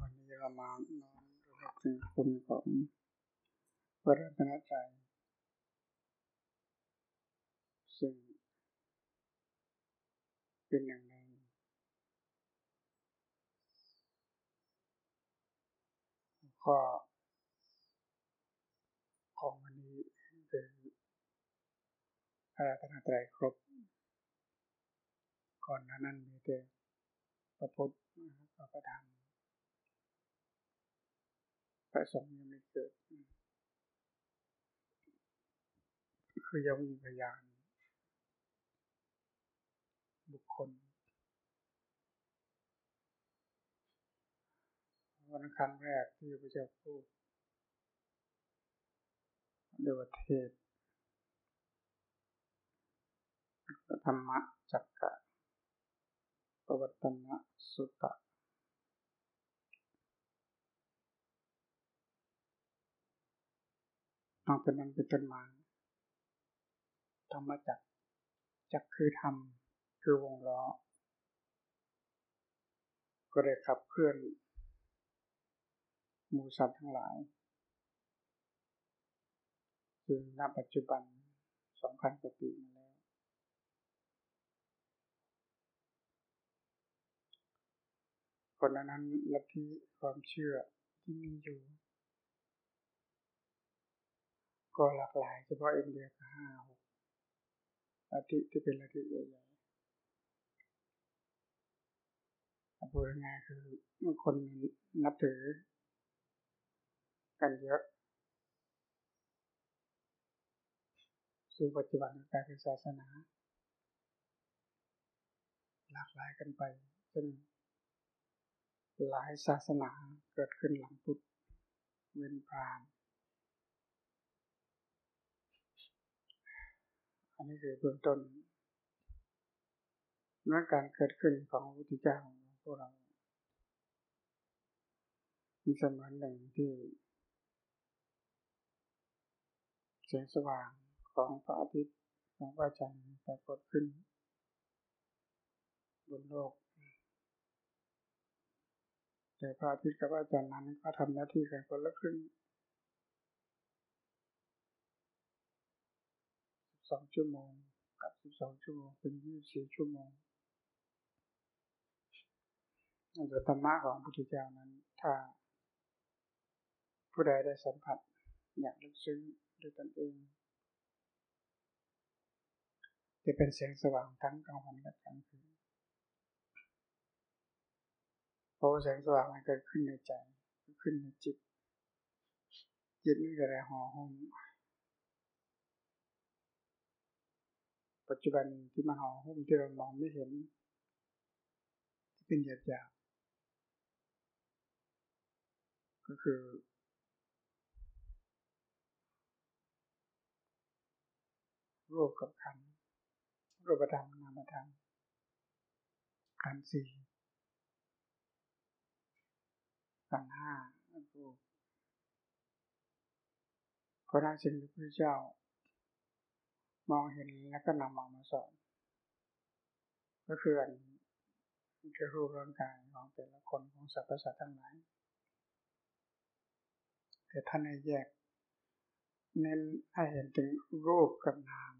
วันนี้เรามาน้อมรำลึกถึงคุณของพระรัตนตรัยซึ่งเป็นหนึ่งในข้อของวันนี้คือพระรัตนตรัยครบ ก่อนนั้นมีแต่พระพุทธพระธรรม พระสงฆ์ยังไม่เกิด คือยังมีพยาน บุคคลวันครั้งแรกที่พระเจ้าพูดเดวเทศธรรมะจักกะปวัตตนสุตะ ตั้งแต่นั้นเป็นต้นมาธรรมจักจักคือธรรมคือวงล้อ ก็ได้ขับเคลื่อนมูสัตว์ทั้งหลายคือณปัจจุบันสองพันกว่าปีมาแล้ว คนนั้นลัทธิความเชื่อที่มีอยู่ ก็หลากหลายเฉพาะอินเดียก็ห้าหกลัทธิที่เป็นลัทธิใหญ่ๆพูดง่ายคือเมื่อคนนับถือ กันเยอะ ซึ่งปัจจุบันกลายเป็นศาสนา หลากหลายกันไปจนหลายศาสนาเกิดขึ้นหลังพุทธเว้นพราม อันนี้คือเบื้องต้นเมื่อการเกิดขึ้นของพระพุทธเจ้าของพวกเรามีสมือนหนึ่งที่แสงสว่างของพระอาทิตย์ของพระจันทร์ปรากฏขึ้น บนโลก แต่พระอาทิตย์กับพระจันทร์นั้นก็ทำหน้าที่กันคนละครึ่ง สองชั่วโมง กับสิบสองชั่วโมง เป็นยี่สิบสี่ชั่วโมงแต่ธรรมะของพุทธเจ้านั้น ถ้า ผู้ใดได้สัมผัส อยากลึกซึ้งด้วยตนเองจะเป็นแสงสว่างทั้งกลางวันและกลางคืนเพราะแสงสว่างมันเกิดขึ้นในใจ ขึ้นในจิต จิตนี่ก็เลยห่อหุ้ม ปัจจุบันที่มันห่อหุ้มที่เรามองไม่เห็น ที่เป็นหยาบหยาบก็คือ รูปกับขันรูปธรรมนามธรรมขันสี่ขันห้ารูปเพราะนั้นสิ่งที่พระเจ้า มองเห็นแล้วก็นำมามาสอน ก็คืออันคือรูปร่างกายของแต่ละคนของสรรพสัตว์ทั้งหลายแต่ท่านให้แยกเน้นให้เห็นถึงรูปกับนาม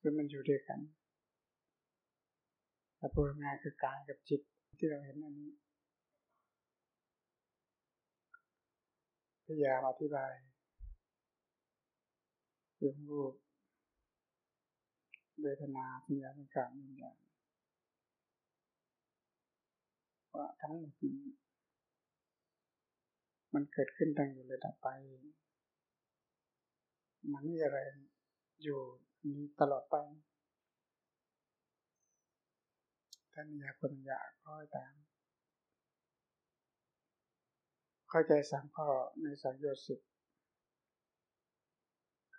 คือมันอยู่ด้วยกันแต่พูดง่ายคือกายกับจิตที่เราเห็นอันนี้พยายามอธิบาย เรื่องรูปเวทนาสัญญาสังขารวิญญาณว่าทั้งหมดนี้มันเกิดขึ้นตั้งอยู่เลยดับไป มันมีอะไรอยู่นี้ตลอดไปท่านอยากคนอยากค่อยตาม เข้าใจสามข้อในสังโยชน์สิบ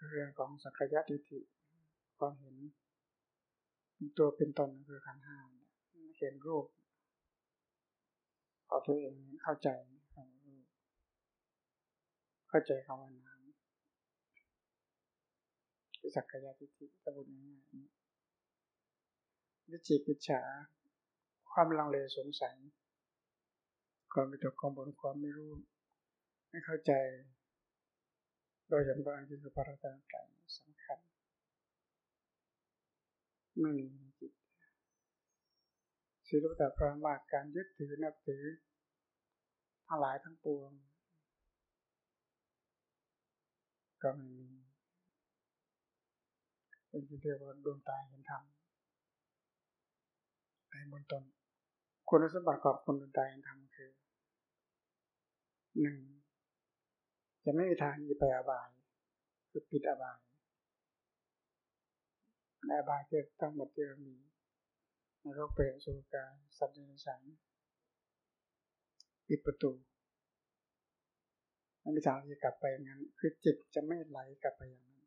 เรื่องของสังขยะทิฏฐิความเห็นตัวเป็นตนคือขันห้าเห็นรูปเอาตัวเองเข้าใจเข้าใจคำว่านามคือสักกายทิฏฐิตะบุญง่ายๆวิจิกิจฉา ความลังเลสงสัยความมีตัวความบนความไม่รู้ ไม่เข้าใจ โดยเฉพาะอันที่คือพระรัตนตรัยสำคัญไม่มีจิตศีลปฏิพรามากการยึดถือนับถือ ทั้งหลายทั้งปวง ก็ไม่มีเป็นที่เรียกว่าดวงตาเห็นธรรมในบนตนคุณสมบัติของคนดวงตาเห็นธรรมคือหนึ่ง จะไม่มีทางจะไปอบาย คือปิดอบายในอบายเกิดทั้งหมดที่เรามีในโลกเปรตสุกาสัตว์ในสังปิดประตูไม่มีทางที่จะกลับไปอย่างนั้น คือจิตจะไม่ไหลกลับไปอย่างนั้น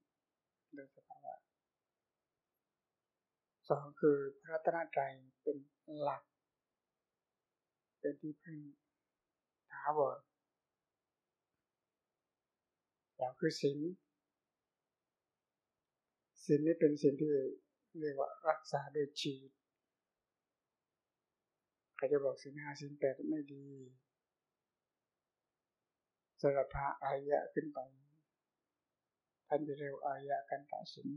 โดยสภาวะสองคือพระตนตรัยเป็นหลัก เป็นที่พึ่งถาวร อย่างคือศีลศีลนี่เป็นสิ่งที่เรียกว่ารักษาโดยชีวิตใครจะบอกศีลห้าศีลแปดไม่ดีสำหรับพระอายะขึ้นไป ท่านจะเรียกอายะกันตาศีล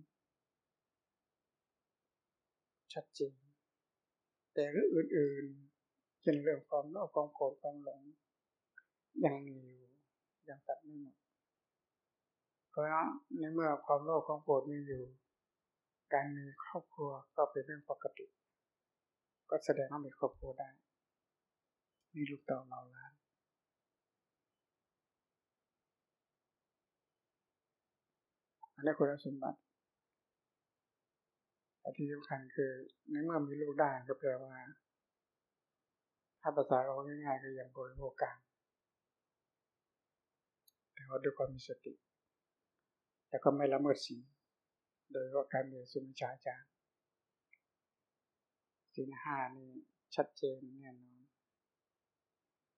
ชัดเจนแต่เรื่องอื่นๆเช่นเรื่องความโลภความโกรธความหลงยังมีอยู่ยังตัดไม่หมด เพราะในเมื่อความโลภความโกรธมีอยู่ การมีครอบครัวก็เป็นเรื่องปกติ ก็แสดงว่ามีครอบครัวได้ มีลูกเต่าเราล้านอันนี้คุณสมบัติแต่ที่สำคัญคือในเมื่อมีลูกได้ก็แปลว่า ถ้าภาษาเราง่ายๆคืออย่างบริโภคกลางแต่ว่าด้วยความมีสติ แต่ก็ไม่ละเมิดสิ่งโดยว่าการมีสุนชาจารสิ่ห้านี่ชัดเจนแน่นอน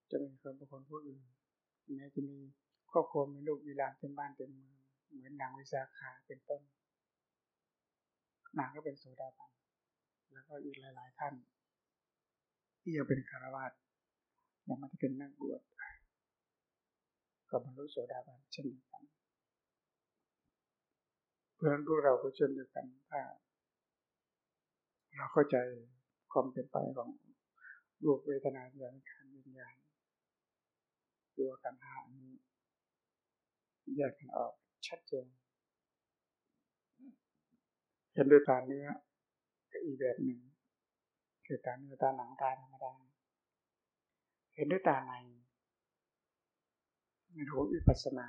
จะเป็นคนบุคคลผู้อื่นแม้จะมีครอบครัวมีลูกมีหลานเป็นบ้านเป็นเมืองเหมือนนางวิสาขาเป็นต้นนางก็เป็นโสดาบันแล้วก็อีกหลาย ๆ ท่าน ที่ยังเป็นคารวาสยังไม่ได้เป็นนักบวชก็บรรลุโสดาบันเช่นเดียวกัน เพราะฉะนั้นพวกเราก็เช่นเดียวกันถ้าเราเข้าใจความเป็นไปของรูปเวทนาอย่างขันวิญญาณตัวกันหานี้แยกกันออกชัดเจนเห็นด้วยตาเนื้อก็อีกแบบหนึ่งคือตาเนื้อตาหนังตาธรรมดาเห็นด้วยตาในในรูวิปัสสนา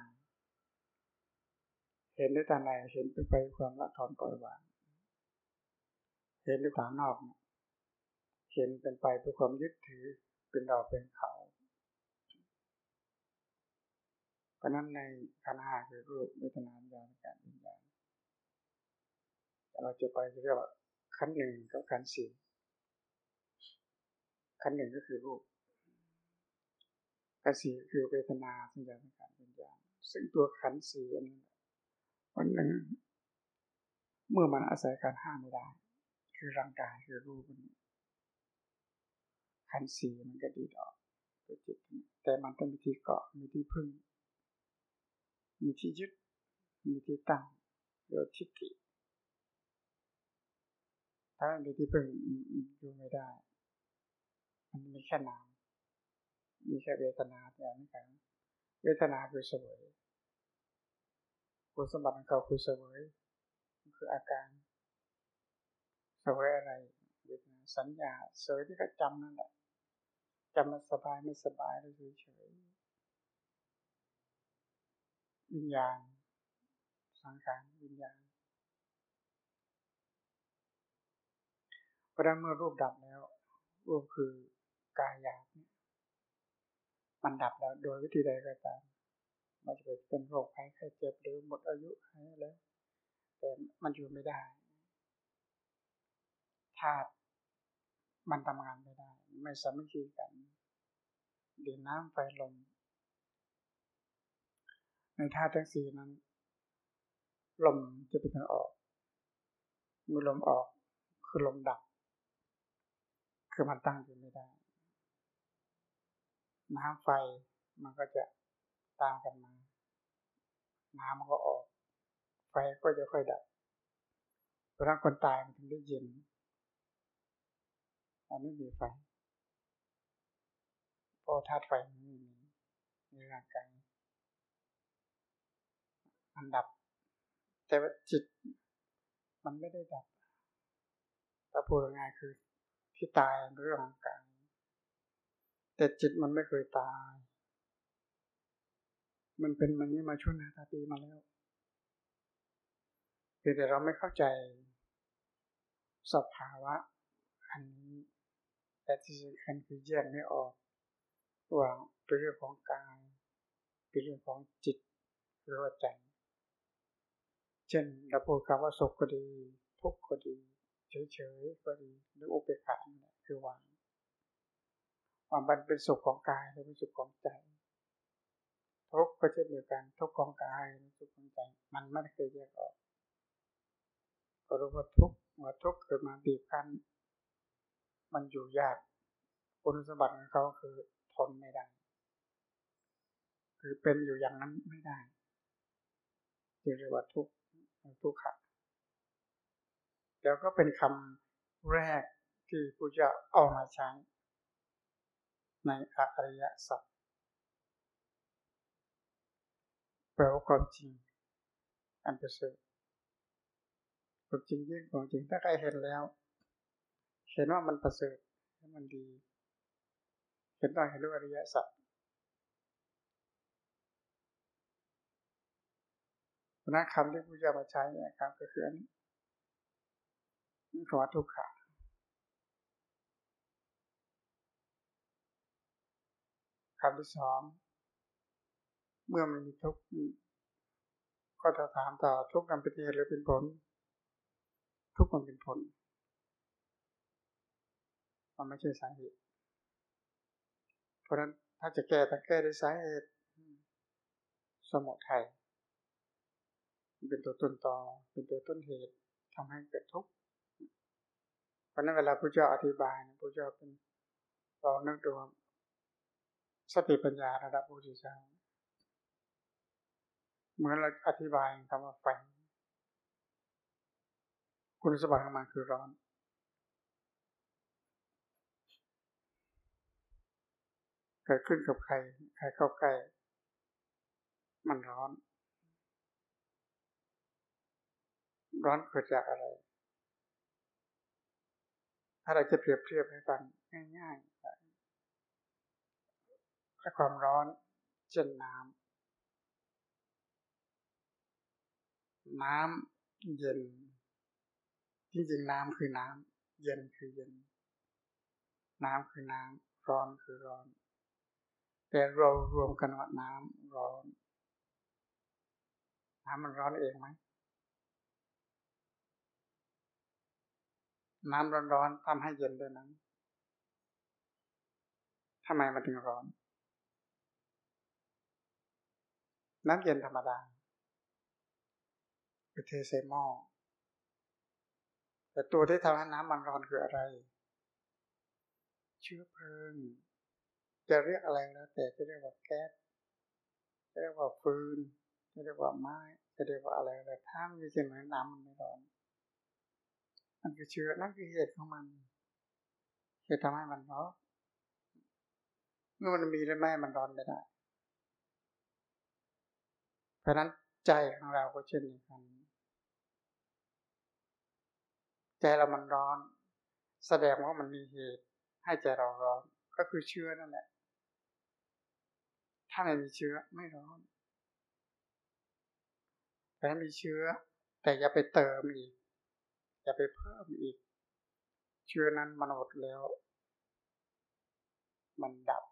เห็นด้วยตาในเห็นไปความละถอนปล่อยวางเห็นด้วยตานอก เห็นเป็นไปเพื่อความยึดถือเป็นเราเป็นเขาเพราะนั้นในขันห้าคือรูปเวทนาญาณการวิญญาณเราจะไปเรียกว่าขั้นหนึ่งกับขั้นสี่ขั้นหนึ่งก็คือรูปขั้นสี่คือเวทนาสัญญาณการวิญญาณซึ่งตัวขันสี่อันนี้ วันหนึ่ง เมื่อมันอาศัยการห้ามไม่ได้ คือร่างกายคือรูปนี้ขันสีมันก็ดีดออกตัวจิตแต่มันต้องมีที่เกาะมีที่พึ่ง มีที่ยึด มีที่ตั้งเรียกทิฏฐิถ้ามีที่พึ่งอยู่ไม่ได้ มันมีแค่นามมีแค่เวทนาอย่างนี้กันเวทนาคือสวย คุณสมบัติของเขาคือเสวยคืออาการเสวยอะไรสัญญาเสวยที่เขาจำนั่นแหละจำมันสบายไม่สบายแล้วเฉยๆวิญญาณสังขารวิญญาณเพราะนั้นเมื่อรูปดับแล้วรูปคือกายหยาบเนี่ยมันดับแล้วโดยวิธีใดก็ตาม มันจะเป็นโรคภัยไข้เจ็บหรือหมดอายุอะไรแล้ว แต่มันอยู่ไม่ได้ธาตุมันทำงานไม่ได้ ไม่สามัคคีกันดินน้ำไฟลมในธาตุทั้งสี่นั้นลมจะเป็นทางออกเมื่อลมออกคือลมดับ คือมันตั้งอยู่ไม่ได้ น้ำไฟมันก็จะ ตามกันมา น้ำมันก็ออก ไฟก็จะค่อยดับเพราะคนตายมันถึงได้เย็นอันนี้มีไฟเพราะธาตุไฟไม่มีในร่างกายอันดับ แต่ว่าจิต มันไม่ได้ดับถ้าพูดง่ายคือที่ตายเรื่องของกายแต่จิตมันไม่เคยตาย มันเป็นมันนี้มาช่วงนาตาปีมาแล้วเพียงแต่เราไม่เข้าใจสภาวะอันนี้แต่ที่สำคัญคือแยกไม่ออกว่าเป็นเรื่องของกายเป็นเรื่องของจิตหรือว่าใจเช่นเราพูดคำว่าสุขก็ดี ทุกข์ก็ดี เฉยๆก็ดีหรืออุเบกขาเนี่ยคือวางว่ามันเป็นสุขของกายหรือเป็นสุขของใจ ทุกข์ก็เช่นเดียวกัน ทุกข์ของกายสุขของใจมันไม่เคยแยกออกก็รู้ว่าทุกข์ว่าทุกข์เกิดมาบีบคั้นมันอยู่ยากคุณสมบัติของเขาคือทนไม่ได้ คือเป็นอยู่อย่างนั้นไม่ได้เรียกว่าทุกข์ทุกข์แล้วก็เป็นคำแรกที่พระเจ้าเอามาใช้ในอริยสัจ แปลว่าความจริง อันประเสริฐความจริงยิ่งของจริงถ้าใครเห็นแล้ว เห็นว่ามันประเสริฐมันดี เห็นว่าเห็นรู้อริยสัจนะคำที่พระเจ้ามาใช้เนี่ยครับก็คืออันนี่คำว่าทุกขะคำที่สอง เมื่อไมันมีทุกข์ก็จะถามต่อทุกข์นำเป็นเหตุหรือเป็นผล ทุกข์มันเป็นผล มันไม่ใช่สาเหตุ เพราะฉะนั้นถ้าจะแก้ต้องแก้ด้วยสาเหตุ สมุทัยเป็นตัวต้นตอเป็นตัวต้นเหตุทำให้เกิดทุกข์เพราะนั้นเวลาพระเจ้าอธิบายพระเจ้าเป็นลองนึกดูสติปัญญาระดับพระพุทธเจ้า เหมือนเราอธิบายคำว่าไฟ คุณสมบัติของมันคือร้อน เกิดขึ้นกับใคร ใครเข้าใกล้ มันร้อน ร้อนเกิดจากอะไร ถ้าเราจะเปรียบเทียบให้ฟังง่ายๆความร้อนเช่นน้ำ น้ำเย็นจริงๆน้ำคือน้ำเย็นคือเย็น น้ำคือน้ำร้อนคือร้อน แต่เรารวมกันว่าน้ำร้อน น้ำมันร้อนเองไหมน้ำร้อนๆทำให้เย็นด้วยนั้นทำไมมันถึงร้อน น้ำเย็นธรรมดา เทใส่หม้อแต่ตัวที่ทำให้น้ำมันร้อนคืออะไร เชื้อเพลิง จะเรียกอะไรแล้ว แต่จะเรียกว่าแก๊สจะเรียกว่าฟืนจะเรียกว่าไม้จะเรียกว่าอะไรแต่ถ้ามันมีสิ่งนั้นน้ำมันไม่ร้อนมันคือเชื้อนั่นคือเหตุของมันเหตุทำให้มันร้อนเมื่อมันมีแล้วไม่มันร้อนไม่ได้ เพราะนั้นใจของเราก็เช่นเดียวกัน ใจเรามันร้อน แสดงว่ามันมีเหตุ ให้ใจเราร้อน ก็คือเชื้อนั่นแหละ ถ้าไม่มีเชื้อไม่ร้อน แต่มีเชื้อ แต่อย่าไปเติมอีก อย่าไปเพิ่มอีก เชื้อนั้นมันหมดแล้ว มันดับ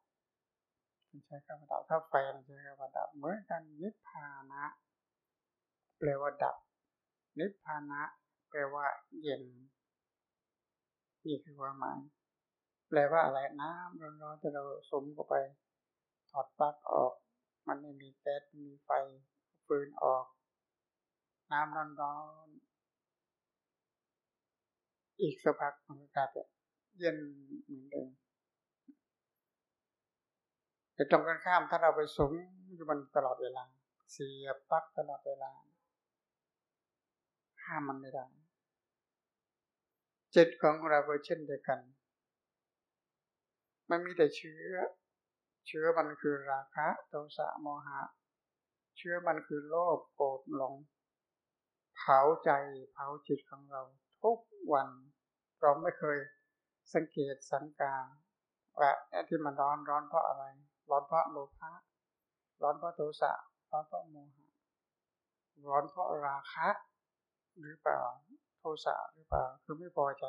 มันใช้คำว่าดับถ้าไฟมันใช้คำว่าดับเหมือนกันนิพพานะแปลว่าดับ นิพพานะ ลว่าเย็น นี่คือความหมาย แปลว่าอะไรน้ำร้อนๆที่เราสมเข้าไป ถอดปลั๊กออก มันไม่มีแก๊สมีไฟฟืนออก น้ำร้อนๆอีกสักพักมันก็กลายเป็นเย็นเหมือนเดิมแต่ตรงกันข้ามถ้าเราไปสมอยู่มันตลอดเวลาเสียบปักตลอดเวลาห้ามมันไม่ได้ จิตของเราก็เช่นเดียวกัน มันมีแต่เชื้อ เชื้อมันคือราคะโทสะโมหะ เชื้อมันคือโลภโกรธหลง เผาใจเผาจิตของเรา ทุกวันเราไม่เคยสังเกตสังกาว่าที่มันร้อนร้อนเพราะอะไร ร้อนเพราะโลภะร้อนเพราะโทสะร้อนเพราะโมหะ ร้อนเพราะราคะ หรือเปล่า สะหรือเปล่า คือไม่พอใจ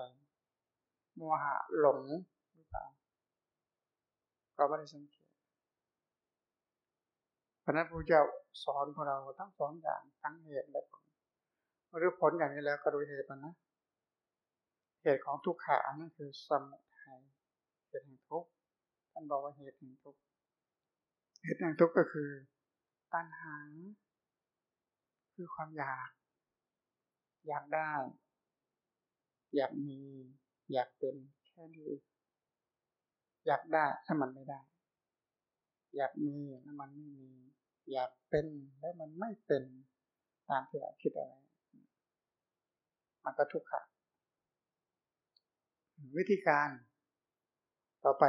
โมหะหลงหรือเปล่าเราไม่ได้สังเกตเพราะนั้นพระเจ้าสอนพวกเราทั้งสองอย่างทั้งเหตุและผลหรือผลอย่างนี้แล้วก็ดูเหตุมันนะ เหตุของทุกขานั่นคือสมุทัยเหตุแห่งทุกข์ท่านบอกว่าเหตุแห่งทุกข์เหตุแห่งทุกข์ก็คือตัณหา คือความอยาก อยากได้ อยากมี อยากเป็นแค่นี้อยากได้ถ้ามันไม่ได้ อยากมีแล้วมันไม่มี อยากเป็นแล้วมันไม่เป็นตามที่เราคิดอะไรมันก็ทุกข์ค่ะวิธีการต่อไป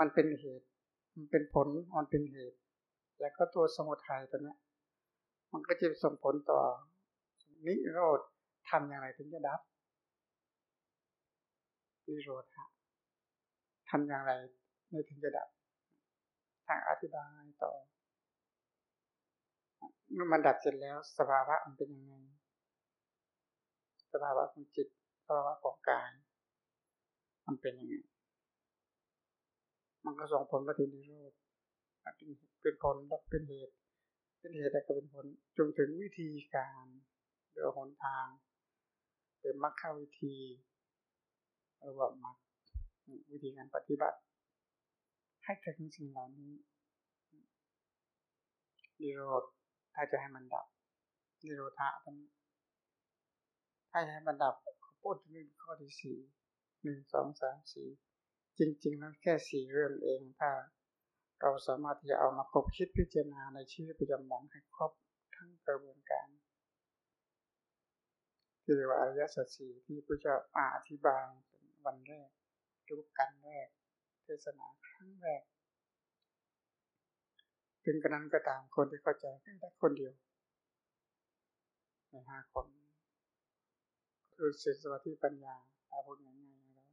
มันเป็นเหตุ มันเป็นผลมันเป็นเหตุ แล้วก็ตัวสมุทัยตัวนี้มันก็จะส่งผลต่อนิโรธทำอย่างไรถึงจะดับ นิโรธะทำอย่างไรในถึงจะดับ ทางอธิบายต่อเมื่อมันดับเสร็จแล้ว สภาวะมันเป็นยังไง สภาวะของจิตสภาวะของกายมันเป็นยังไง มันก็ส่งผลปฏินิโรธเป็นผลแลเป็นเหตุ เป็นเหตุแต่ก็เป็นผลจนถึงวิธีการหรือหนทางเป็นมรรควิธี ระบบมรรควิธีการปฏิบัติ ให้ถึงสิ่งเหล่านี้นิโรธถ้าจะให้มันดับนิโรธะตอนนี้ถ้าให้มันดับเขาพูดถึงข้อที่สี่หนึ่งสองสามสี่จริงๆแล้วแค่สี่เรื่องเองถ้าเราสามารถที่จะเอามาคบคิดพิจารณาในชีวิตประจำวันให้ครบทั้งกระบวนการที่เรียกว่าอริยสัจสี่ที่พระเจ้าอธิบาย วันแรกรูปกันแรก เทศนาครั้งแรก ถึงกระนั้นก็ตามคนที่เข้าใจแค่คนเดียว ในห้าคนคือศีลสมาธิปัญญาอาพูดง่ายๆแล้ว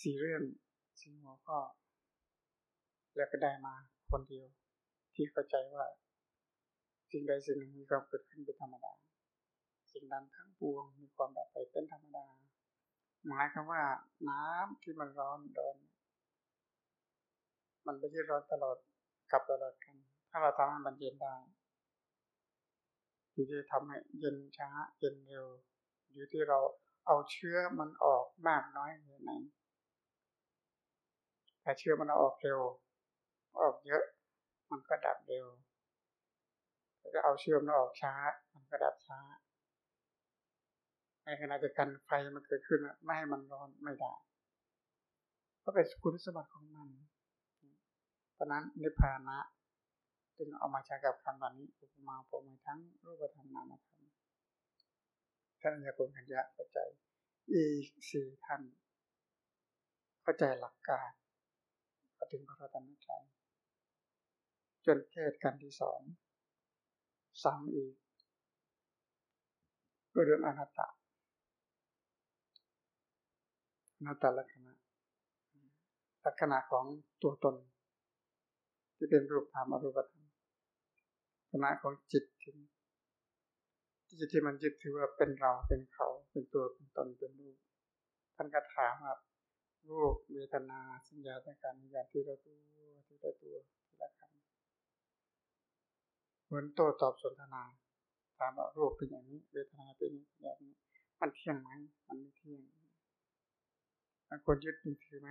สี่เรื่องสี่หัวข้อแล้วก็ได้มาคนเดียว ที่เข้าใจว่าสิ่งใดสิ่งหนึ่งมีความเกิดขึ้นเป็นธรรมดา สิ่งนั้นทั้งปวง มีความดับไปเป็นธรรมดา หมายความว่า น้ำที่มันร้อนโดนมันไม่ใช่ร้อนตลอดกับตลอดกัน ถ้าเราทำให้มันเย็นได้อยู่ที่ทำให้เย็นช้าเย็นเร็ว อยู่ที่เราเอาเชื้อมันออกมากน้อยแค่ไหนถ้าเชื้อมันออกเร็ว ออกเยอะ มันก็ดับเร็วถ้าเอาเชื้อมันออกช้า มันก็ดับช้า ในขณะเดียวกันไฟมันเกิดขึ้นไม่ให้มันร้อนไม่ได้ก็เป็นคุณสมบัติของมันเพราะนั้นนิพพานะจึงเอามาใช้กับคำแบบนี้อุปมาผมมาทั้งรูปธรรมนามธรรมท่านยาคุณขัญญะเข้าใจ อีกสี่ท่านเข้าใจหลักการก็ถึงพระรัตนตรัยจนเทศกันที่สองซ้ำอีกเรื่องอนัตตา นัตตลักษณะ ลักษณะของตัวตน ที่เป็นรูปธรรมอรูปธรรมลักษณะของจิตที่จิตที่มันยึดถือว่าเป็นเราเป็นเขาเป็นตัวเป็นตนเป็นรูปท่านก็ถามว่ารูปเวทนาสัญญาสังการอย่างที่เราตัวที่เราตัวที่ละคำเหมือนโตตอบสนทนาถามว่ารูปเป็นอย่างนี้ เวทนาเป็นอย่างนี้มันเที่ยงไหมมันไม่เที่ยง มันควรยึดถือไหม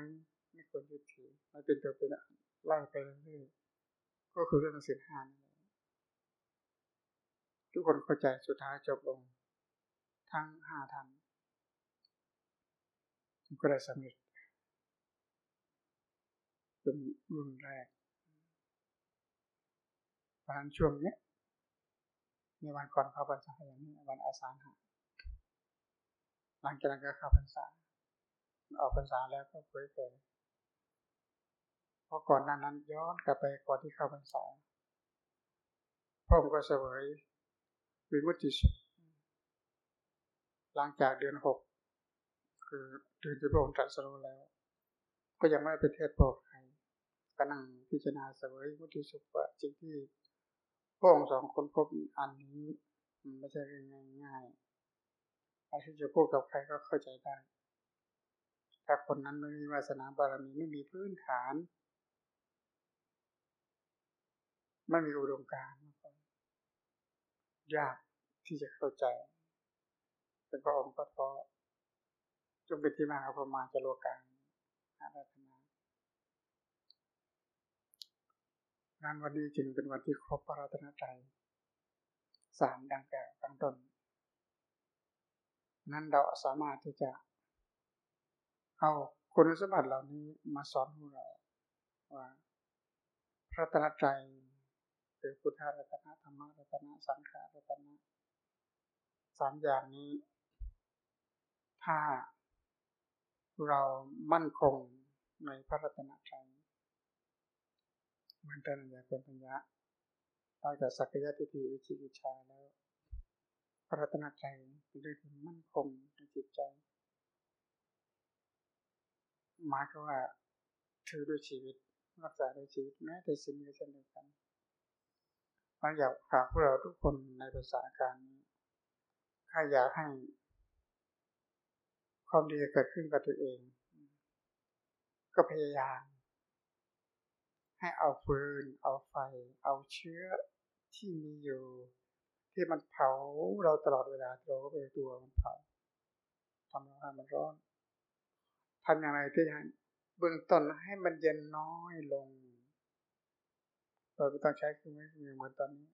ไม่ควรยึดถือมันเป็นตัวเป็นไล่ไปเรื่อยๆก็คือเรื่องสินห้านี่ทุกคนเข้าใจสุดท้ายจบลง ทั้งห้าทันก็ได้สำเร็จเป็นรุ่นแรกเพราะนั้นช่วงนี้ในวันก่อนเข้าพรรษาอย่างนี้วันอาสาหะหลังจากนั้นก็เข้าพรรษา ออกพรรษาแล้วก็เผยแผ่เพราะก่อนนั้นนั้นย้อนกลับไปก่อนที่เข้าพรรษาพระองค์ก็เสวยวิมุตติสุขหลังจากเดือนหกคือเดือนที่พระองค์ตรัสรู้แล้ว ก็ยังไม่ไปเทศโปรดใครก็นั่งพิจารณาเสวยวิมุติสุขว่าจริงที่พระองค์สองคนพบอันนี้มันไม่ใช่เรื่องง่ายๆอะไรที่จะพูดกับใครก็เข้าใจได้ ถ้าคนนั้นไม่มีวาสนาบารมีไม่มีพื้นฐาน ไม่มีอุดมการณ์ยากที่จะเข้าใจเป็นพระองค์ก็ท้อจงเป็นที่มาของประมาณจะโลกาอาราธนาัานวันนี้จึงเป็นวันที่ครบพระรัตนตรัยสามดังแก่ตั้งต้นนั้นเราสามารถที่จะ เอาคุณสมบัติเหล่านี้มาสอนพวกเราว่าพระตนตรัยคือพุทธรัตนะธรรมรัตนะสังขารัตนะสามอย่างนี้ ถ้าเรามั่นคงในพระรัตนตรัยมันเป็นอย่างเป็นปัญญาเราจากสักยะทิฏฐิวิจิกิชาแล้วพระรัตนตรัยเป็นเรื่องที่มั่นคงในจิตใจ หมายก็ว่าถือด้วยชีวิตรักษาด้วยชีวิตแม้แต่สิ่งนี้เช่นเดียวกันเราอยากฝากพวกเราทุกคนในภาษาการนี้ถ้าอยากให้ความดีเกิดขึ้นกับตัวเอง ก็พยายามให้เอาฟืน เอาไฟ เอาเชื้อที่มีอยู่ ที่มันเผาเราตลอดเวลาเราก็ไปตัวมันเผาทำให้มันร้อน ทำอย่างไรที่จะเบื้องต้นให้มันเย็นน้อยลงเราไม่ต้องใช้เครื่องมือเหมือนตอนนี้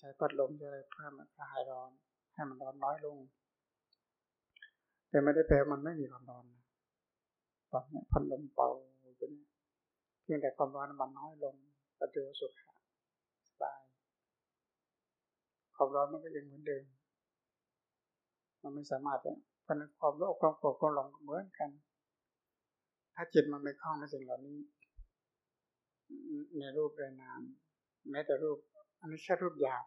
ใช้พัดลมอะไรเพื่อมันคลายร้อน ให้มันร้อนน้อยลง แต่ไม่ได้แปลมันไม่มีความร้อนนะตอนนี้พัดลมเป่าตัวนี้เพียงแต่ความร้อนมันน้อยลงกระเดือสุขสบายความร้อนมันก็ยังเหมือนเดิม มันไม่สามารถ เพราะนั้นความโลภความโกรธความหลงเหมือนกัน ถ้าจิตมันไม่คล้องในสิ่งเหล่านี้ ในรูปในนามแม้แต่รูป อันนี้แค่รูปหยาบ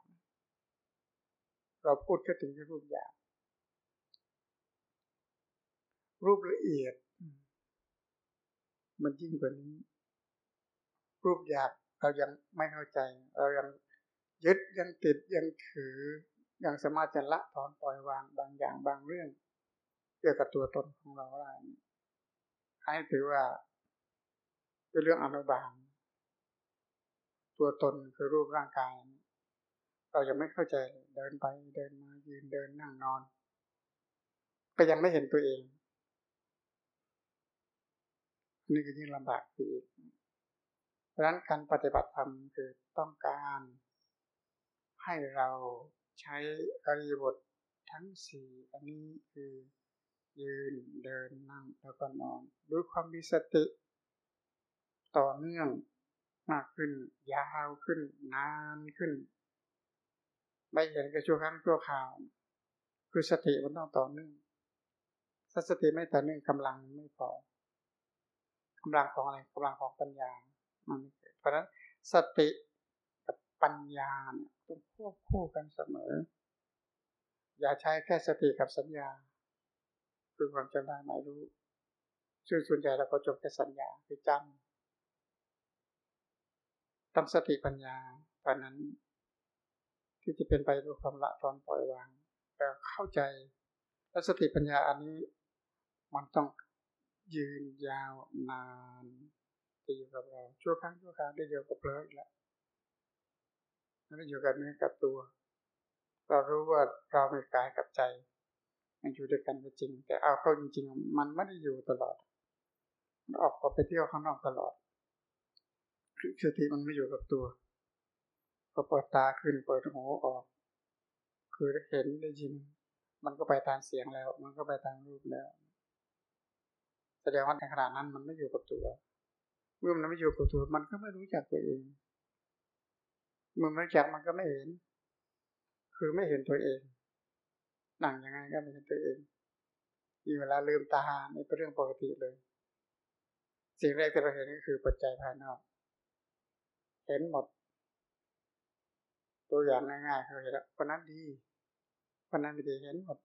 เราพูดแค่ถึงแค่รูปหยาบรูปละเอียด มันยิ่งกว่านี้ รูปหยาบเรายังไม่เข้าใจ เรายังยึดยังติดยังถือยังสามารถจะละถอนปล่อยวางบางอย่างบางเรื่อง เกี่ยวกับตัวตนของเราได้ให้ถือว่าเป็นเรื่องอนุบาล ตัวตนคือรูปร่างกาย เราจะไม่เข้าใจเดินไปเดินมายืนเดินนั่งนอน ก็ยังไม่เห็นตัวเองนี่ก็ยิ่งลำบากอีกเพราะฉะนั้นการปฏิบัติธรรมคือต้องการให้เราใช้อริยบททั้งสี่อันนี้คือ ยืนเดินนั่งแล้วก็นอนด้วยความมีสติ ต่อเนื่องมากขึ้น ยาวขึ้น นานขึ้น ไม่เห็นกระชั่วครั้งชั่วคราว คือสติมันต้องต่อเนื่องถ้าสติไม่ต่อเนื่องกำลังไม่พอกำลังของอะไรกำลังของปัญญามันเพราะฉะนั้นสติกับปัญญาเนี่ยต้องควบคู่กันเสมอ อย่าใช้แค่สติกับสัญญา คือความจำได้หมายรู้ซึ่งส่วนใหญ่เราก็จบแค่สัญญาคือจำตั้งสติปัญญาตอนนั้น ที่จะเป็นไปด้วยความละตอนปล่อยวางแต่เข้าใจและสติปัญญาอันนี้ มันต้องยืนยาวนานจะอยู่กับเราชั่วครั้งชั่วคราวได้เดียวกับเพลิดแล้วไม่ได้อยู่กับเนื้อกับตัว เรารู้ว่าเรามีกายกับใจ มันอยู่ด้วยกันก็จริง แต่เอาเข้าจริง ๆ มันไม่ได้อยู่ตลอด มันออกไปเที่ยวข้างนอกตลอดคือสติมันไม่อยู่กับตัวพอเปิดตาขึ้นเปิดหูออก คือได้เห็นได้ยิน มันก็ไปตามเสียงแล้ว มันก็ไปตามรูปแล้วแสดงว่าในขณะนั้นมันไม่อยู่กับตัว เมื่อมันไม่อยู่กับตัว มันก็ไม่รู้จักตัวเองเมื่อไม่รู้จักมันก็ไม่เห็น คือไม่เห็นตัวเอง นั่งยังไงก็ไม่เห็นตัวเองมีเวลาลืมตานี่เป็นเรื่องปกติเลย สิ่งแรกที่เราเห็นก็คือปัจจัยภายนอก เห็นหมด ตัวอย่างง่ายๆเราเห็นแล้วคนนั้นดีคนนั้นไม่ดีเห็นหมด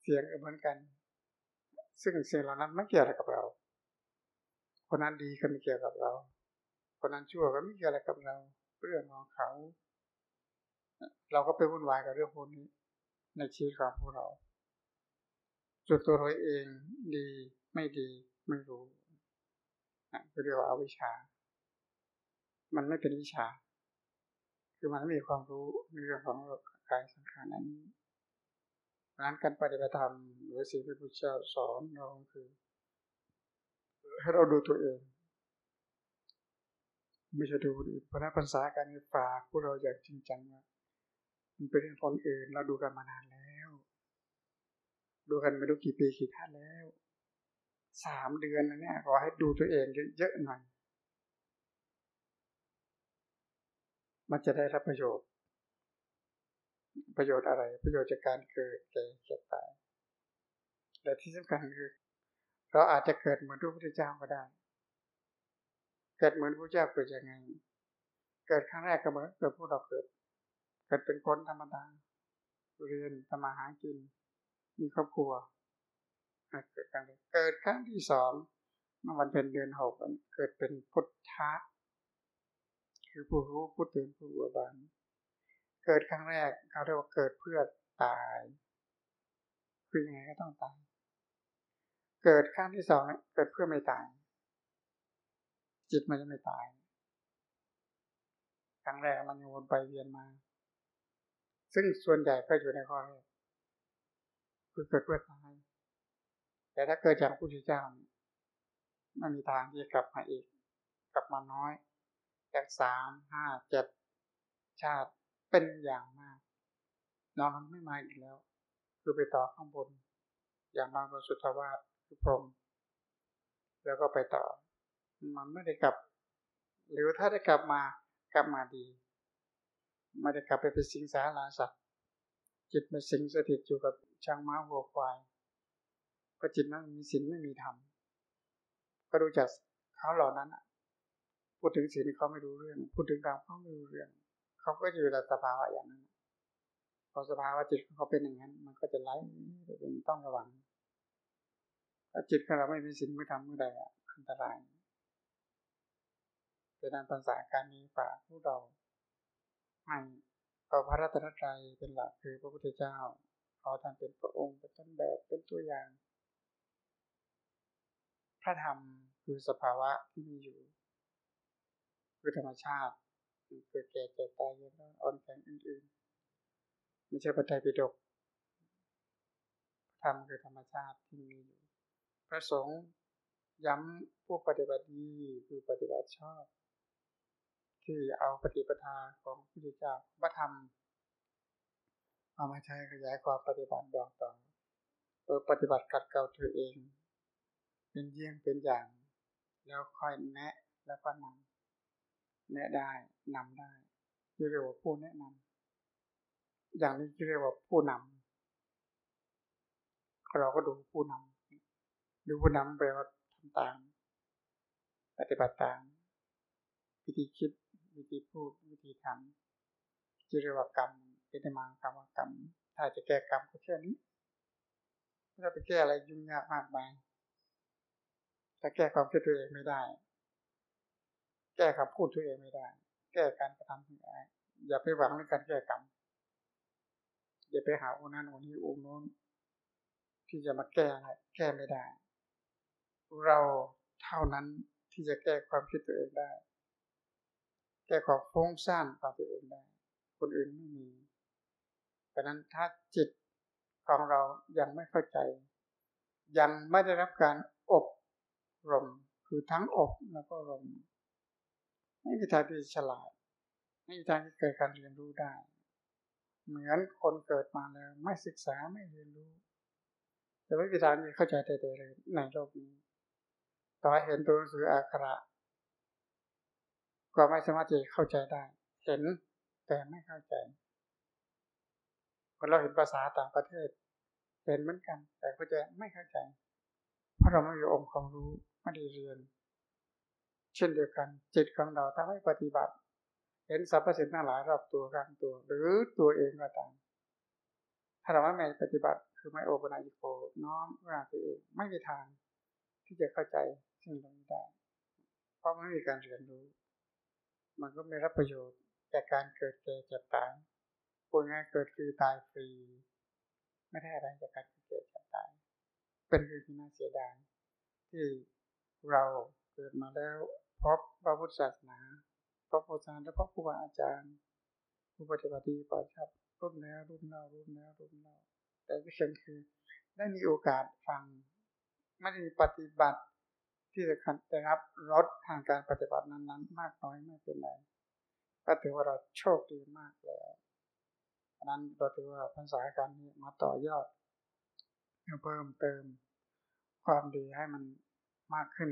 เสียงก็เหมือนกัน ซึ่งสิ่งเหล่านั้นไม่เกี่ยวอะไรกับเรา คนนั้นดีก็ไม่เกี่ยวกับเรา คนนั้นชั่วก็ไม่เกี่ยวอะไรกับเรา เรื่องของเขา เราก็ไปวุ่นวายกับเรื่องพวกนี้ ในชีวิตของพวกเราจุดตัวเราเองดีไม่ดีไม่รู้นะเรียกว่าอาวิชชามันไม่เป็นวิชา คือมันไม่มีความรู้ในเรื่องของกายสังขารนั้นดังนั้นการปฏิบัติธรรมหรือสิ่งที่พระพุทธเจ้าสอนเราคือ ให้เราดูตัวเอง ไม่ใช่ดูคนอื่นเพราะนั้นภาษาการฝากพวกเราอยางจริงจังว่า มันเป็นคนอื่น เราดูกันมานานแล้ว ดูกันไม่รู้กี่ปีกี่ท่านแล้วสามเดือนนะเนี่ยขอให้ดูตัวเองเยอะๆหน่อยมันจะได้รับประโยชน์ ประโยชน์อะไร ประโยชน์จากการเกิดแก่เจ็บตายแต่ที่สำคัญคือ เราอาจจะเกิดเหมือนพระพุทธเจ้าก็ได้ เกิดเหมือนพระเจ้าเกิดยังไง เกิดครั้งแรกก็เหมือนเกิดพวกเราเกิด เกิดเป็นคนธรรมดา เรียนทำมาหากิน มีครอบครัวเกิดครั้งเกิดครั้งที่สองเมื่อวันเป็นเดือนหกเกิดเป็นพุทธะ คือผู้รู้ผู้ตื่นผู้เบิกบานเกิดครั้งแรกเขาเรียกว่าเกิดเพื่อตายคือยังไงก็ต้องตาย เกิดครั้งที่สองเกิดเพื่อไม่ตาย จิตมันจะไม่ตายครั้งแรกมันวนไปเวียนมา ซึ่งส่วนใหญ่ก็อยู่ในข้อแรกคือเกิดเพื่อตายแต่ถ้าเกิดจากผู้เจ้าไม่มีทางที่จะกลับมาอีก กลับมาน้อยจากสามห้าเจ็ดชาติเป็นอย่างมากน้องมันไม่มาอีกแล้ว คือไปต่อข้างบน อย่างน้อยก็สุทธวาสคือพรมแล้วก็ไปต่อ มันไม่ได้กลับ หรือถ้าได้กลับมากลับมาดี ไม่ได้กลับไปเป็นสิงสาราสัตว์จิตมันสิงสถิตอยู่กับช้างม้าวัวควายก็จิตนั้นมีศีลไม่มีธรรมก็ดูจากเขาเหล่านั้นพูดถึงศีลเขาไม่รู้เรื่อง พูดถึงธรรมเขาไม่รู้เรื่อง เขาก็อยู่ในสภาวะอย่างนั้นพอสภาวะจิตเขาเป็นอย่างนั้น มันก็จะไล่เป็นต้องระวังถ้าจิตของเราไม่มีศีลไม่ทำเมื่อใดอันตรายเป็นการภาษาการนี้ฝากพวกเรา ให้เอาพระรัตนตรัยเป็นหลักคือพระพุทธเจ้าขอท่านเป็นพระองค์เป็นต้นแบบเป็นตัวอย่าง พระธรรมคือสภาวะที่มีอยู่ คือธรรมชาติคือเกิดแก่เจ็บตายเยอะอ่อนแข็งอื่นๆไม่ใช่ปัจจัยปิฎกธรรมคือธรรมชาติที่มีอยู่พระสงฆ์ย้ำผู้ปฏิบัติดีคือปฏิบัติชอบ ที่เอาปฏิปทาของพระพุทธเจ้าพระธรรม เอามาใช้ขยายความปฏิบัติบอกต่อเออปฏิบัติกัดเก่าตัวเอง เป็นเยี่ยงเป็นอย่าง แล้วค่อยแนะแล้วก็นำแนะได้นำได้ที่เรียกว่าผู้แนะนำอย่างนี้ที่เรียกว่าผู้นำเราก็ดูผู้นำดูผู้นำแปลว่าทำตาม ปฏิบัติตามวิธีคิด วิธีพูดวิธีทำที่เรียกว่ากรรมเป็นมากรรมกรรม ถ้าจะแก้กรรมก็แค่นี้ไม่ต้องไปแก้อะไรยุ่งยากมากมายถ้าแก้ความคิดตัวเองไม่ได้ แก้คำพูดตัวเองไม่ได้ แก้การกระทำไม่ได้อย่าไปหวังในการแก้กรรมอย่าไปหาองค์นั้นอนี้องค์โน้นที่จะมาแก้อะไรแก้ไม่ได้ เราเท่านั้นที่จะแก้ความคิดตัวเองได้ แก้ความโค้งสร้างความตัวเองได้ คนอื่นไม่มีเพราะนั้นถ้าจิตของเรายังไม่เข้าใจ ยังไม่ได้รับการอบรม คือทั้งอบแล้วก็รมไม่มีทางที่ฉลาด ไม่มีทางที่เกิดการเรียนรู้ได้ เหมือนคนเกิดมาแล้ว ไม่ศึกษาไม่เรียนรู้แต่ไม่มีทางที่เข้าใจได้เลยในโลกนี้ ต่อเห็นตัวหนังสืออักขระ ก็ไม่สามารถจะเข้าใจได้ เห็นแต่ไม่เข้าใจคนเราเห็นภาษาต่างประเทศเห็นเหมือนกัน แต่ก็จะไม่เข้าใจ เพราะเราไม่มีองค์ความรู้ไม่ได้เรียน เช่นเดียวกันจิตของเราถ้าไม่ปฏิบัติ เห็นสรรพสิ่งทั้งหลายรอบตัวข้างตัว หรือตัวเองก็ตามถ้าเราไม่ปฏิบัติคือไม่โอปนาญิโกน้อมว่าตัวเองไม่มีทางที่จะเข้าใจสิ่งเหล่านี้ได้เพราะไม่มีการเรียนรู้ มันก็ไม่รับประโยชน์จากการเกิดแก่เจ็บตายพูดง่ายเกิดฟรีตายฟรี ไม่ได้อะไรจากการเกิดแก่เจ็บตาย เป็นเรื่องที่น่าเสียดายที่เราเกิดมาแล้วพบพระพุทธศาสนาพบอาจารย์และพบครูบาอาจารย์ผู้ปฏิบัติปฏิบัติรุ่นแล้วรุ่นเล่ารุ่นแล้วรุ่นเล่าแต่ที่สำคัญคือได้มีโอกาสฟังไม่ได้มีปฏิบัติ ที่จะได้รับรสทางการปฏิบัตินั้นๆ มากน้อยไม่เป็นไรก็ถือว่าเราโชคดีมากแล้วนั้นเราถือว่าภาษาการนี้มาต่อยอดเพิ่มเติมความดีให้มันมากขึ้น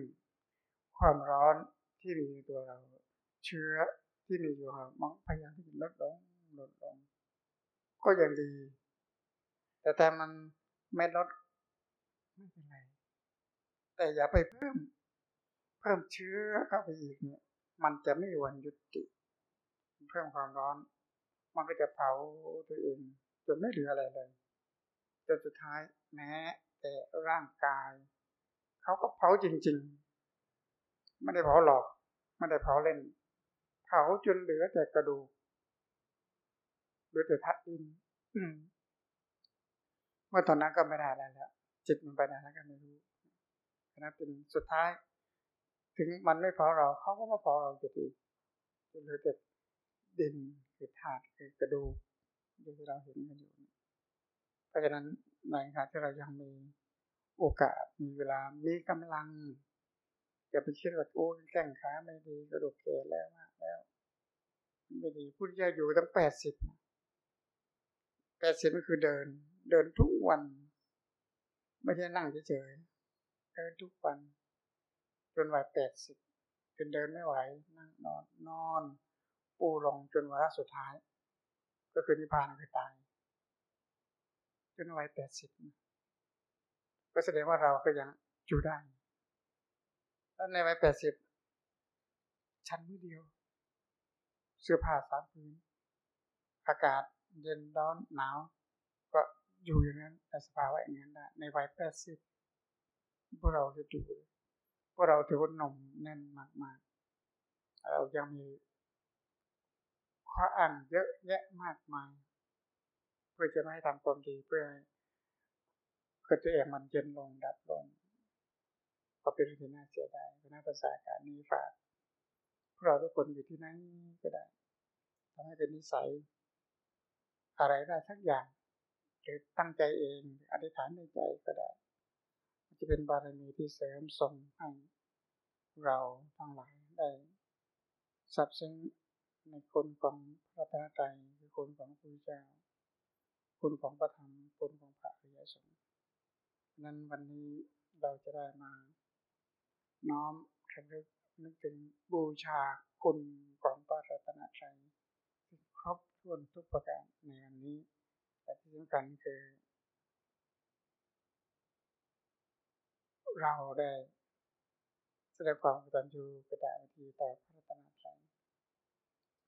ความร้อนที่มีตัวเราเชื้อที่มีอยู่เรามันพยายามที่จะลดลงลดลงก็ยังดี แต่แต่มันไม่ลดไม่เป็นไรแต่อย่าไปเพิ่ม พิ่มเชื้อเข้าไปอีกเนี่ย มันจะไม่วันยุติ เพิ่มความร้อน มันก็จะเผาตัวเองจนไม่เหลืออะไรเลยจนสุดท้ายแม้แต่ร่างกาย เขาก็เผาจริง ๆ ไม่ได้เผาหลอก ไม่ได้เผาเล่น เผาจนเหลือแต่กระดูกหลือแต่ธาตุอินเมื่อตอนนั้นก็ไม่ได้อะไรแล้วจิตมันไปไหนแล้วก็ไม่รู้นั้นเป็นสุดท้าย ถึงมันไม่เผาเราเขาก็มาเผาเราอยู่ดีจนเหลือแต่ดินคือธาตุคือกระดูกที่เราเห็นกันอยู่เพราะฉะนั้นในขณะที่เรายังมีโอกาสมีเวลามีกำลังอย่าไปคิดว่าโอ้แข้งขาไม่ดีกระดูกเกแล้วมากแล้วไม่ดีพุทธเจ้าอยู่ตั้งแปดสิบแปดสิบก็คือเดิน เดินทุกวัน ไม่ใช่นั่งเฉยๆเดินทุกวัน จนวัยแปดสิบจนเดินไม่ไหวนั่งนอนนอน ปูลงจนวาระสุดท้าย ก็คือนิพพานคือตาย จนวัยแปดสิบก็แสดงว่าเราก็ยังอยู่ได้แล้วในวัยแปดสิบชั้นมือเดียว เสื้อผ้าสามพื้นอากาศเย็นร้อนหนาว ก็อยู่อย่างนั้นในสภาวะอย่างนั้นได้ในวัยแปดสิบพวกเราจะดู พวกเราถือว่าหนุ่มแน่นมากๆ เรายังมีข้ออ้างเยอะแยะมากมาย เพื่อจะไม่ให้ทำความดีเพื่อเกิดตัวเองมันเย็นลงดับลงก็เป็นเรื่องที่น่าเสียดายน่าภาษาการนี้ฝากพวกเราทุกคนอยู่ที่นั่นก็ได้ทำให้เป็นนิสัย อะไรได้ทักอย่างหรือตั้งใจเองอธิษฐานในใจก็ได้ จะเป็นบารมีที่เสริมส่งให้เราทั้งหลายได้สับซึ้งในคนของพระธรรมใจคือคนของพระเจ้า คุณของพระธรรมคุณของพระอริยสงฆ์นั้นวันนี้เราจะได้มา น้อมระลึกนึกถึงบูชาคุณของพระรัตนตรัยครบถ้วนทุกประการในวันนี้ แต่ที่สำคัญคือ เราได้แสดงความกตัญญูกตเวทีต่อพระรัตนตรัย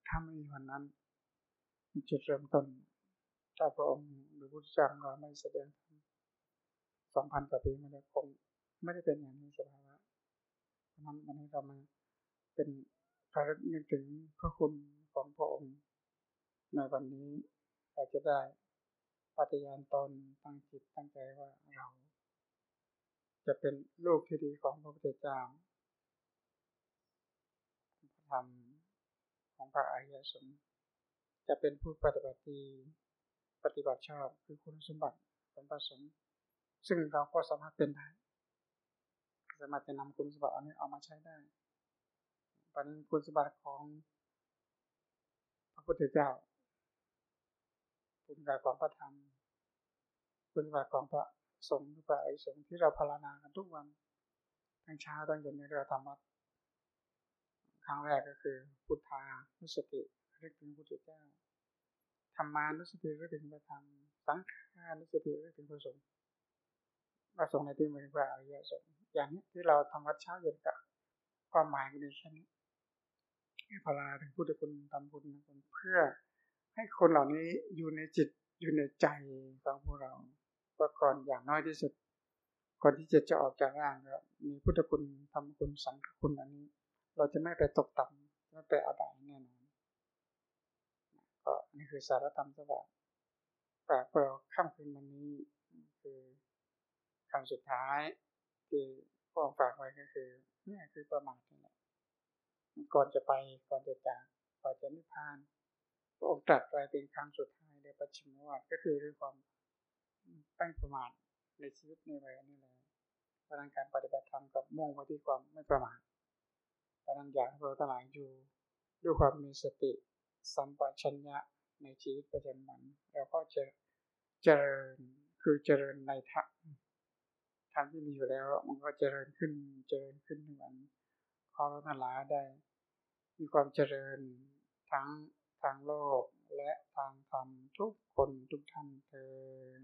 ถ้าไม่มีวันนั้นจุดเริ่มต้นถ้าพระองค์หรือพุทธเจ้าเราไม่แสดงสองพันกว่าปีมาแล้วคงไม่ได้เป็นอย่างนี้สภาวะเพราะนั้นวันนี้เรามาเป็นการนึกถึงพระคุณของพระองค์ในวันนี้เราจะได้ปฏิญาณตนตั้งจิตตั้งใจว่าเรา จะเป็นลูกที่ดีของพระพุทธเจ้าพระธรรมของพระอริยสงฆ์จะเป็นผู้ปฏิบัติดีปฏิบัติชอบคือคุณสมบัติของพระสงฆ์ซึ่งเราก็สามารถเป็นได้สามารถจะนำคุณสมบัติอันนี้เอามาใช้ได้ตอนนี้คุณสมบัติของพระพุทธเจ้าคุณสมบัติของพระธรรมคุณสมบัติของพระ สงฆ์หรือว่าไอ้สงฆ์ที่เราภาวนากันทุกวันทั้งเช้าทั้งเย็นในเราทำวัดครั้งแรกก็คือพุทธานุสติเรียกถึงพุทธเจ้าธรรมานุสติเรียกถึงพระธรรมสังฆานุสติเรียกถึงพระสงฆ์พระสงฆ์ในที่หมายว่าอริยสงฆ์อย่างนี้ที่เราทำวัดเช้าเย็นกับความหมายก็ในแค่นี้พลาถึงพุทธคุณทำบุญเพื่อให้คนเหล่านี้อยู่ในจิตอยู่ในใจของพวกเรา ว่าก่อนอย่างน้อยที่สุด ก่อนที่จะจะออกจากร่างก็มีพุทธคุณทำคุณสังฆคุณอันนี้ เราจะไม่ไปตกต่ำไม่ไปอบายแน่นอนก็นี่คือสารธรรมสวัสดิ์ฝากเราค่ำคืนวันนี้คือคำสุดท้ายที่พ่อฝากไว้ก็คือนี่คือประมาทนี่แหละก่อนจะไปก่อนจะจากก่อนจะนิพพานพระองค์ตรัสไว้เป็นครั้งสุดท้ายในปัจฉิมวัฏก็คือเรื่องความ ตั้งประมาทในชีวิตในวัยนี้เลยพลังการปฏิบัติธรรมกับมุ่งไปที่ความไม่ประมาทพลังอยากเราทั้งหลายอยู่ด้วยความมีสติ สัมปชัญญะในชีวิตประจำวันแล้วก็จะเจริญคือเจริญในธรรมธรรมที่มีอยู่แล้ว มันก็เจริญขึ้นเจริญขึ้นทุกวันพอเราทั้งหลายได้ มีความเจริญทั้งทางโลก และทางธรรมทุกคนทุกท่านเถิด